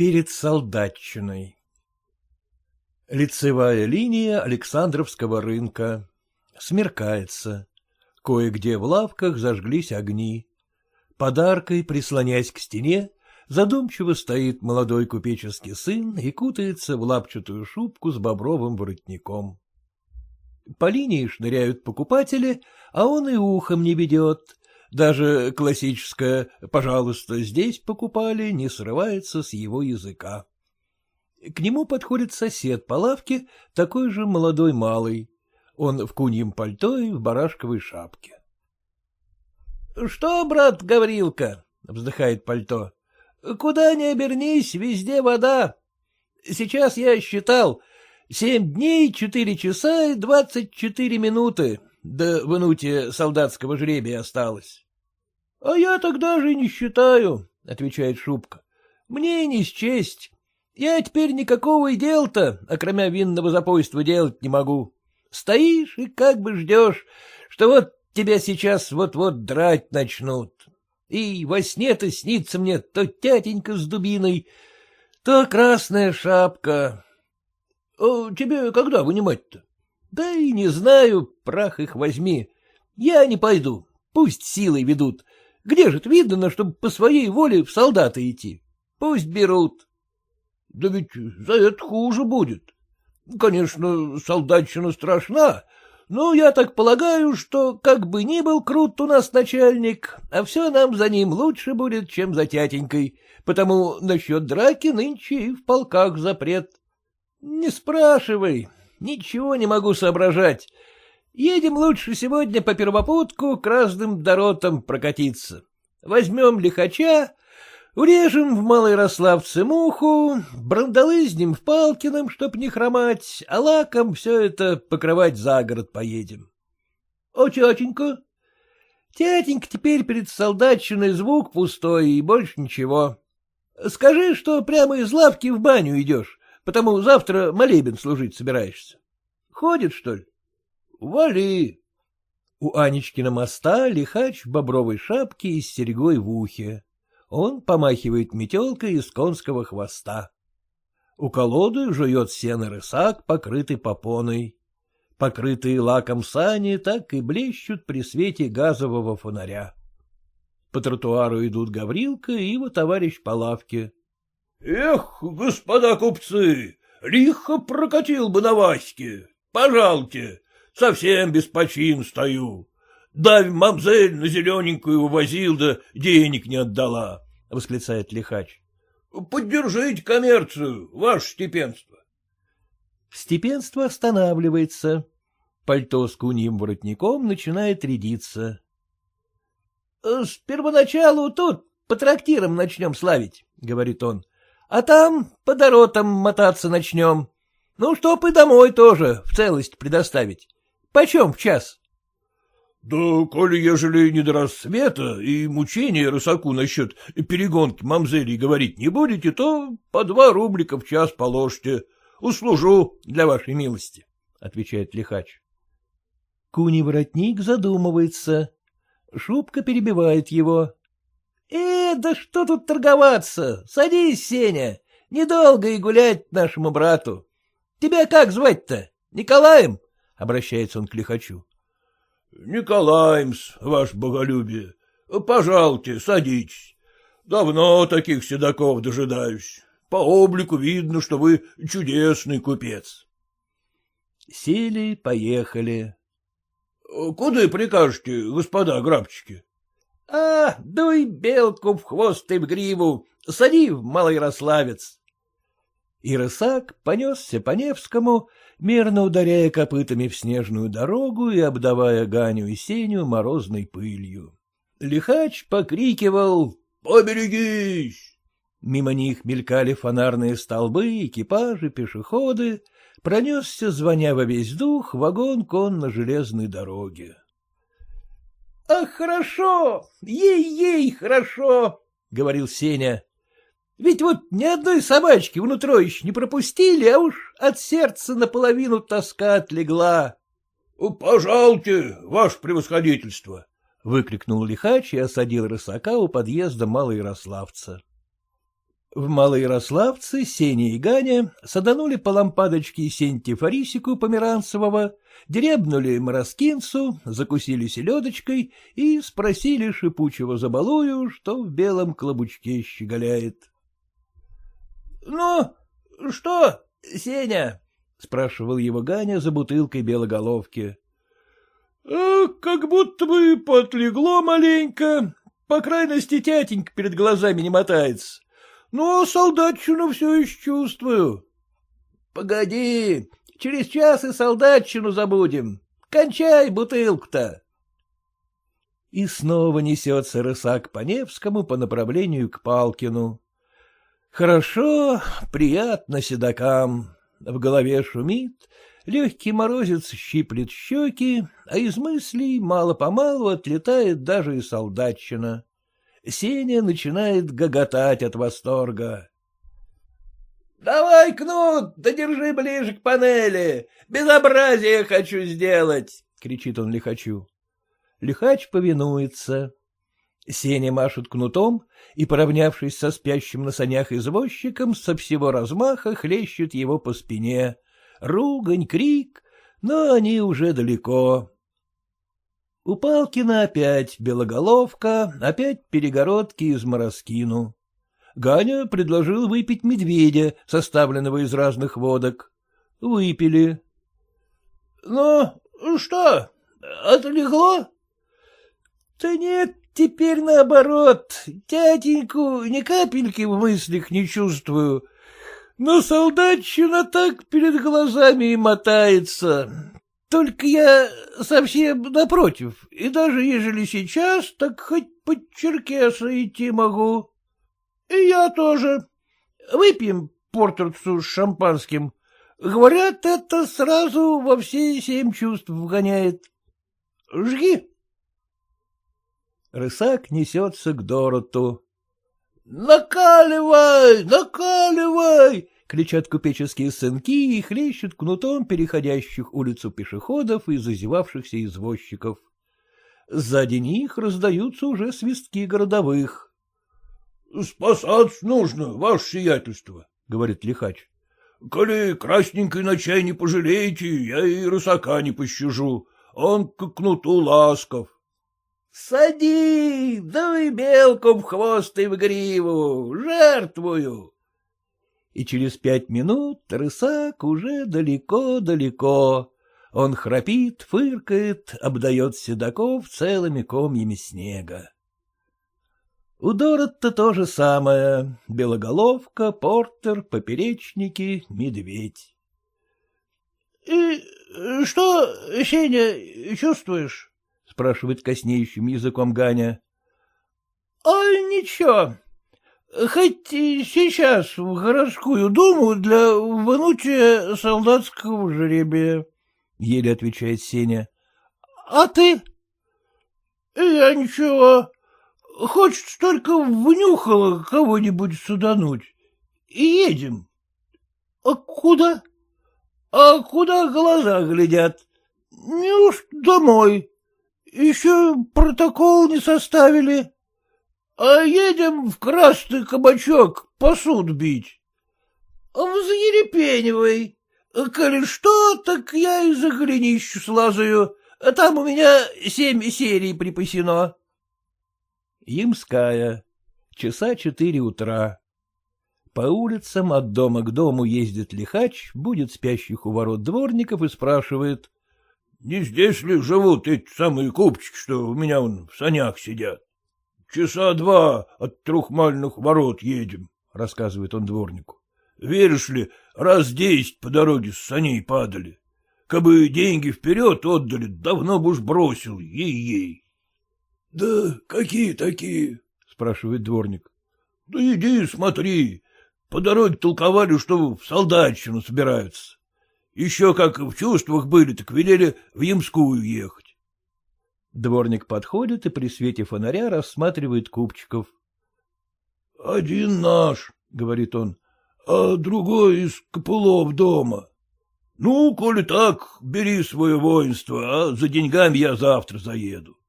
Перед солдатчиной Лицевая линия Александровского рынка. Смеркается. Кое-где в лавках зажглись огни. Подаркой, прислонясь к стене, задумчиво стоит молодой купеческий сын и кутается в лапчатую шубку с бобровым воротником. По линии шныряют покупатели, а он и ухом не ведет. Даже классическое «пожалуйста, здесь покупали» не срывается с его языка. К нему подходит сосед по лавке, такой же молодой малый. Он в куньем пальто и в барашковой шапке. — Что, брат Гаврилка? — вздыхает пальто. — Куда ни обернись, везде вода. Сейчас я считал, семь дней, четыре часа и двадцать четыре минуты. Да в инуте солдатского жребия осталось. — А я тогда же не считаю, — отвечает Шубка. — Мне не счесть. Я теперь никакого и дел-то, окромя винного запойства, делать не могу. Стоишь и как бы ждешь, что вот тебя сейчас вот-вот драть начнут. И во сне-то снится мне то тятенька с дубиной, то красная шапка. Тебе когда вынимать-то? Да и не знаю, прах их возьми. Я не пойду, пусть силой ведут. Где же видно, чтобы по своей воле в солдаты идти? Пусть берут. Да ведь за это хуже будет. Конечно, солдатчина страшна, но я так полагаю, что как бы ни был крут у нас начальник, а все нам за ним лучше будет, чем за тятенькой, потому насчет драки нынче и в полках запрет. Не спрашивай, ничего не могу соображать. Едем лучше сегодня по первопутку к разным доротам прокатиться. Возьмем лихача, Урежем в Малой Рославце муху, брандалызнем в Палкином, чтоб не хромать, а лаком все это покрывать за город поедем. — О, тетенька? — Тятенька теперь перед солдатчиной звук пустой и больше ничего. Скажи, что прямо из лавки в баню идешь, потому завтра молебен служить собираешься. Ходит, что ли? — Вали. У Анечкина моста лихач в бобровой шапке и с серьгой в ухе. Он помахивает метелкой из конского хвоста. У колоды жует сено рысак, покрытый попоной. Покрытые лаком сани так и блещут при свете газового фонаря. По тротуару идут Гаврилка и его товарищ по лавке. — Эх, господа купцы, лихо прокатил бы на Ваське. Пожалуйте, совсем без почин стою. Давь мамзель на зелененькую увозил, да денег не отдала, — восклицает лихач. — Поддержите коммерцию, ваше степенство. Степенство останавливается. Пальто с куньим воротником начинает рядиться. — С первоначалу тут по трактирам начнем славить, — говорит он, — а там по доротам мотаться начнем. Ну, чтоб и домой тоже в целость предоставить. Почем в час? — Да, коли ежели не до рассвета и мучения рысаку насчет перегонки мамзелей говорить не будете, то по два рублика в час положите. Услужу для вашей милости, — отвечает лихач. Куни воротник задумывается. Шубка перебивает его. — Э, да что тут торговаться? Садись, Сеня, недолго и гулять нашему брату. Тебя как звать-то? Николаем? — обращается он к лихачу. — Николаемс, ваше боголюбие, пожалуйте, садитесь. Давно таких седаков дожидаюсь. По облику видно, что вы чудесный купец. Сели, поехали. — Куда прикажете, господа грабчики? — А, дуй белку в хвост и в гриву, сади в Малоярославец. И понесся по Невскому, мерно ударяя копытами в снежную дорогу и обдавая Ганю и Сеню морозной пылью. Лихач покрикивал «Поберегись!». Мимо них мелькали фонарные столбы, экипажи, пешеходы. Пронесся, звоня во весь дух, вагон конно-железной дороги. — Ах, хорошо! Ей-ей, хорошо! — говорил Сеня. Ведь вот ни одной собачки внутрь еще не пропустили, а уж от сердца наполовину тоска отлегла. — Пожалуйте, ваше превосходительство! — выкрикнул лихач и осадил рысака у подъезда Малоярославца. В Малоярославце Сеня и Ганя саданули по лампадочке Сенти Фарисику Померанцевого, деребнули Мороскинцу, закусили селедочкой и спросили шипучего забалую, что в белом клобучке щеголяет. — Ну, что, Сеня? — спрашивал его Ганя за бутылкой белоголовки. «А, — Как будто бы подлегло маленько, по крайности тятенька перед глазами не мотается. Ну, а солдатчину все еще чувствую. — Погоди, через час и солдатчину забудем. Кончай бутылку-то. И снова несется рысак по Невскому по направлению к Палкину. Хорошо, приятно седокам. В голове шумит, легкий морозец щиплет щеки, а из мыслей мало-помалу отлетает даже и солдатчина. Сеня начинает гоготать от восторга. — Давай, Кнут, додержи ближе к панели. Безобразие хочу сделать, — кричит он лихачу. Лихач повинуется. Сеня машет кнутом и, поравнявшись со спящим на санях извозчиком, со всего размаха хлещет его по спине. Ругань, крик, но они уже далеко. У Палкина опять белоголовка, опять перегородки из мороскину. Ганя предложил выпить медведя, составленного из разных водок. Выпили. — Ну, что, отлегло? — Да нет, теперь наоборот. Тятеньку ни капельки в мыслях не чувствую. Но солдатчина так перед глазами и мотается. Только я совсем напротив, и даже ежели сейчас, так хоть под черкеса идти могу. И я тоже. Выпьем портерцу с шампанским. Говорят, это сразу во все семь чувств вгоняет. Жги. Рысак несется к Дороту. — Накаливай, накаливай! Кричат купеческие сынки и хлещут кнутом переходящих улицу пешеходов и зазевавшихся извозчиков. Сзади них раздаются уже свистки городовых. — Спасаться нужно, ваше сиятельство, — говорит лихач. — Коли красненькой на чай не пожалеете, я и рысака не пощажу. Он к кнуту ласков. — Сади, и белку в хвост и в гриву, жертвую и через пять минут рысак уже далеко-далеко. Он храпит, фыркает, обдает седаков целыми комьями снега. У Доротта то же самое. Белоголовка, портер, поперечники, медведь. — И что, Сеня, чувствуешь? — спрашивает коснеющим языком Ганя. — А ничего, Хоть сейчас в городскую думу для внучия солдатского жребия, — еле отвечает Сеня. — А ты? — Я ничего. Хочется только внюхало кого-нибудь судануть. И едем. — А куда? — А куда глаза глядят? Неужто домой? Еще протокол не составили. — а едем в красный кабачок посуд бить. — Взъерепенивай. Коли что, так я и за голенищу слазаю. Там у меня семь серий припасено. Ямская. Часа четыре утра. По улицам от дома к дому ездит лихач, будет спящих у ворот дворников и спрашивает. — Не здесь ли живут эти самые купчики, что у меня вон в санях сидят? Часа два от трехмальных ворот едем, — рассказывает он дворнику. Веришь ли, раз десять по дороге с саней падали. Кабы деньги вперед отдали, давно бы уж бросил, ей-ей. — Да какие такие? — спрашивает дворник. — Да иди смотри. По дороге толковали, что в солдатчину собираются. Еще как в чувствах были, так велели в Ямскую ехать. Дворник подходит и при свете фонаря рассматривает купчиков. — Один наш, — говорит он, — а другой из копылов дома. Ну, коли так, бери свое воинство, а за деньгами я завтра заеду.